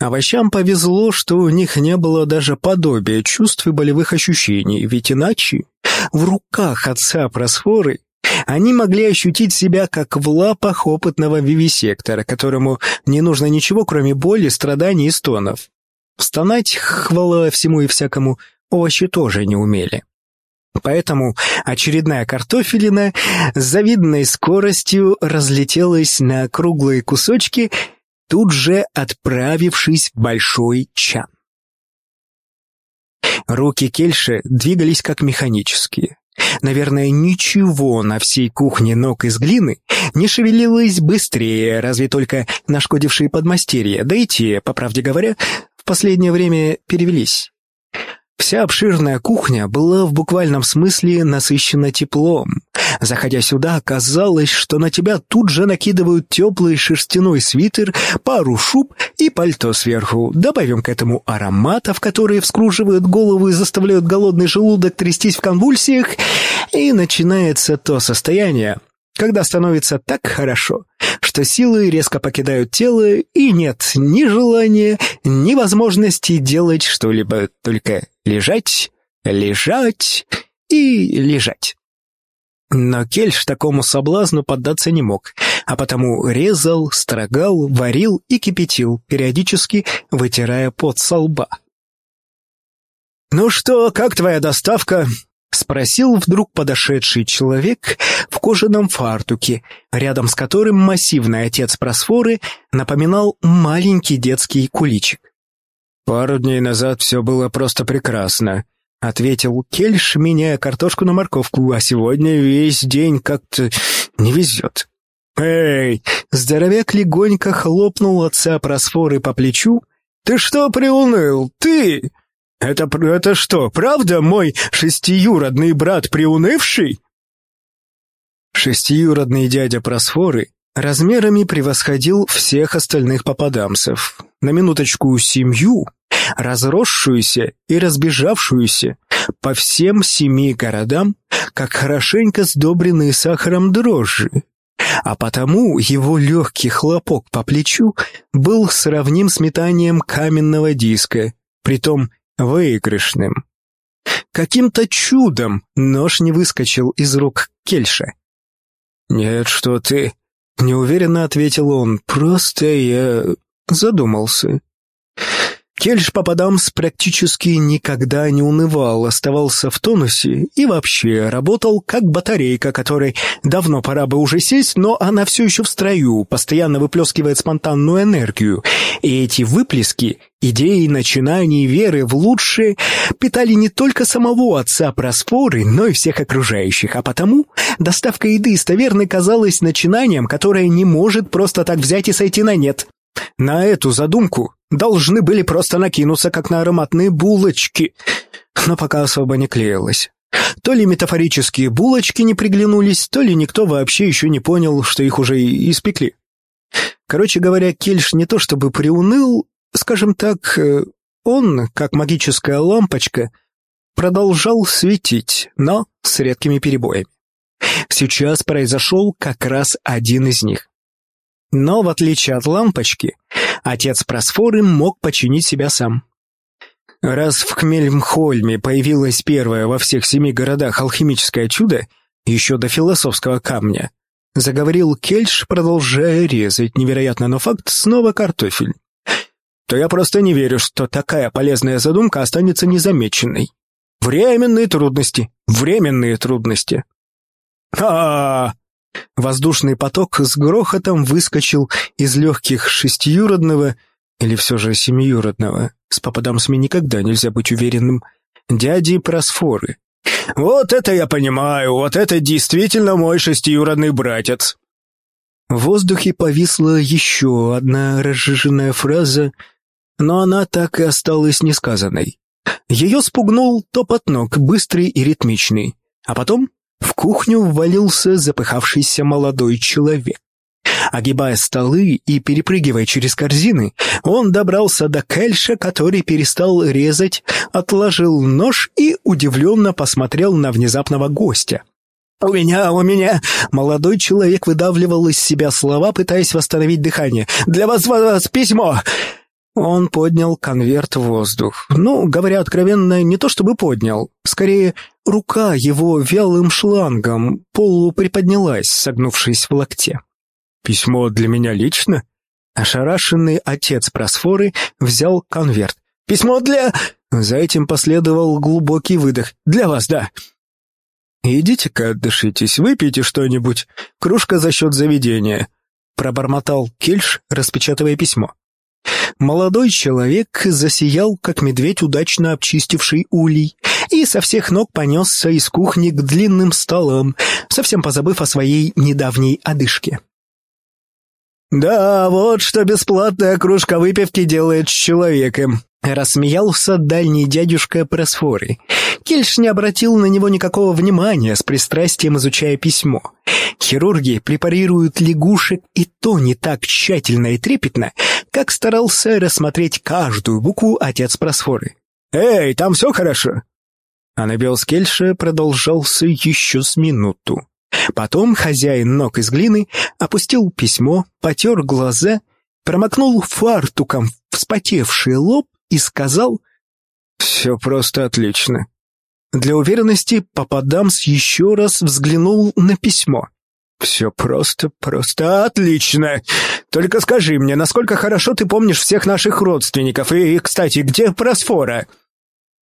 Овощам повезло, что у них не было даже подобия чувств и болевых ощущений, ведь иначе в руках отца просфоры они могли ощутить себя как в лапах опытного вивисектора, которому не нужно ничего, кроме боли, страданий и стонов. Стонать, хвала всему и всякому, овощи тоже не умели. Поэтому очередная картофелина с завидной скоростью разлетелась на круглые кусочки тут же отправившись в большой чан. Руки Кельши двигались как механические. Наверное, ничего на всей кухне ног из глины не шевелилось быстрее, разве только нашкодившие подмастерья, да и те, по правде говоря, в последнее время перевелись. Вся обширная кухня была в буквальном смысле насыщена теплом. Заходя сюда, казалось, что на тебя тут же накидывают теплый шерстяной свитер, пару шуб и пальто сверху. Добавим к этому ароматов, которые вскруживают голову и заставляют голодный желудок трястись в конвульсиях, и начинается то состояние, когда становится так хорошо, что силы резко покидают тело, и нет ни желания, ни возможности делать что-либо, только лежать, лежать и лежать. Но Кельш такому соблазну поддаться не мог, а потому резал, строгал, варил и кипятил, периодически вытирая пот со лба. «Ну что, как твоя доставка?» — спросил вдруг подошедший человек в кожаном фартуке, рядом с которым массивный отец просфоры напоминал маленький детский куличик. «Пару дней назад все было просто прекрасно», — ответил Кельш, меняя картошку на морковку, «а сегодня весь день как-то не везет». «Эй!» — здоровяк легонько хлопнул отца просфоры по плечу. «Ты что приуныл? Ты!» «Это, это что, правда мой шестиюродный брат приунывший?» Шестиюродный дядя Просфоры размерами превосходил всех остальных попадамцев. На минуточку семью, разросшуюся и разбежавшуюся по всем семи городам, как хорошенько сдобренные сахаром дрожжи. А потому его легкий хлопок по плечу был сравним с метанием каменного диска, притом выигрышным. Каким-то чудом нож не выскочил из рук Кельша. «Нет, что ты...» — неуверенно ответил он. «Просто я задумался». Кельш Пападамс практически никогда не унывал, оставался в тонусе и вообще работал как батарейка, которой давно пора бы уже сесть, но она все еще в строю, постоянно выплескивает спонтанную энергию. И эти выплески, идеи, начинания, веры в лучшее питали не только самого отца Просфоры, но и всех окружающих, а потому доставка еды из таверны казалась начинанием, которое не может просто так взять и сойти на нет. На эту задумку должны были просто накинуться, как на ароматные булочки, но пока особо не клеилось. То ли метафорические булочки не приглянулись, то ли никто вообще еще не понял, что их уже испекли. Короче говоря, Кельш не то чтобы приуныл, скажем так, э, он, как магическая лампочка, продолжал светить, но с редкими перебоями. Сейчас произошел как раз один из них. Но, в отличие от лампочки, отец Просфоры мог починить себя сам. Раз в Хмельмхольме появилось первое во всех семи городах алхимическое чудо, еще до философского камня, заговорил Кельш, продолжая резать невероятно, но факт снова картофель. То я просто не верю, что такая полезная задумка останется незамеченной. Временные трудности, временные трудности. А, -а, -а Воздушный поток с грохотом выскочил из легких шестиюродного, или все же семиюродного, с попадамсами никогда нельзя быть уверенным, дяди Просфоры. «Вот это я понимаю, вот это действительно мой шестиюродный братец!» В воздухе повисла еще одна разжиженная фраза, но она так и осталась несказанной. Ее спугнул топот ног, быстрый и ритмичный, а потом в кухню ввалился запыхавшийся молодой человек. Огибая столы и перепрыгивая через корзины, он добрался до Кельша, который перестал резать, отложил нож и удивленно посмотрел на внезапного гостя. «У меня, у меня!» Молодой человек выдавливал из себя слова, пытаясь восстановить дыхание. «Для вас, вас письмо!» Он поднял конверт в воздух. Ну, говоря откровенно, не то чтобы поднял. Скорее, рука его вялым шлангом полу приподнялась, согнувшись в локте. «Письмо для меня лично?» Ошарашенный отец Просфоры взял конверт. «Письмо для...» За этим последовал глубокий выдох. «Для вас, да». «Идите-ка отдышитесь, выпейте что-нибудь. Кружка за счет заведения», — пробормотал Кельш, распечатывая письмо. Молодой человек засиял, как медведь, удачно обчистивший улей, и со всех ног понесся из кухни к длинным столам, совсем позабыв о своей недавней одышке. «Да, вот что бесплатная кружка выпивки делает с человеком», — рассмеялся дальний дядюшка Просфоры. Кельш не обратил на него никакого внимания, с пристрастием изучая письмо. Хирурги препарируют лягушек и то не так тщательно и трепетно, как старался рассмотреть каждую букву отец Просфоры. «Эй, там все хорошо?» Анабиос Кельша продолжался еще с минуту. Потом хозяин ног из глины опустил письмо, потер глаза, промокнул фартуком вспотевший лоб и сказал «Все просто отлично». Для уверенности Пападамс еще раз взглянул на письмо. «Все просто, просто отлично. Только скажи мне, насколько хорошо ты помнишь всех наших родственников, и, кстати, где Просфора?»